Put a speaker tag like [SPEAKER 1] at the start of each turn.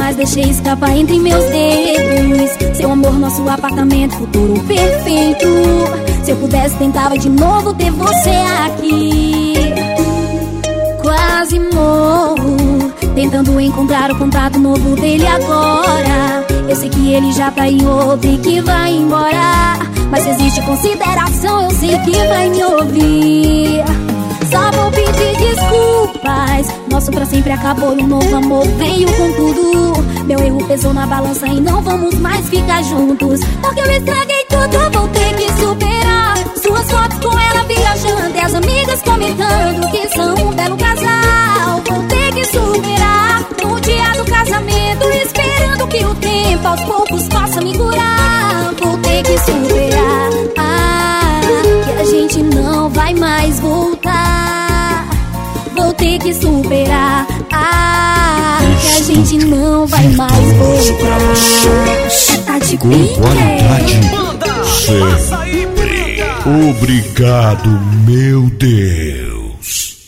[SPEAKER 1] demais, deixei escapar entre meus dedos. Seu amor, nosso apartamento, futuro perfeito. Se eu pudesse, tentava de novo ter você aqui. Quase morro, tentando encontrar o contato novo dele agora. Eu sei que ele já tá em outro e que vai embora. Mas se existe consideração, eu sei que vai me ouvir. Desculpas. Nosso pra sempre acabou um novo amor veio com tudo. Meu erro pesou na balança e não vamos mais ficar juntos. Porque eu estraguei tudo, vou ter que superar. Suas fotos com ela viajando e as amigas comentando que são um belo casal. Vou ter que superar no dia do casamento, esperando que o tempo aos poucos possa me curar. Vou ter que superar. Ah, que a gente não vai mais voltar. Que superar. Ah, que a gente não vai mais voltar. Tá de
[SPEAKER 2] Com
[SPEAKER 1] pique?
[SPEAKER 2] qualidade! Obrigado, meu Deus.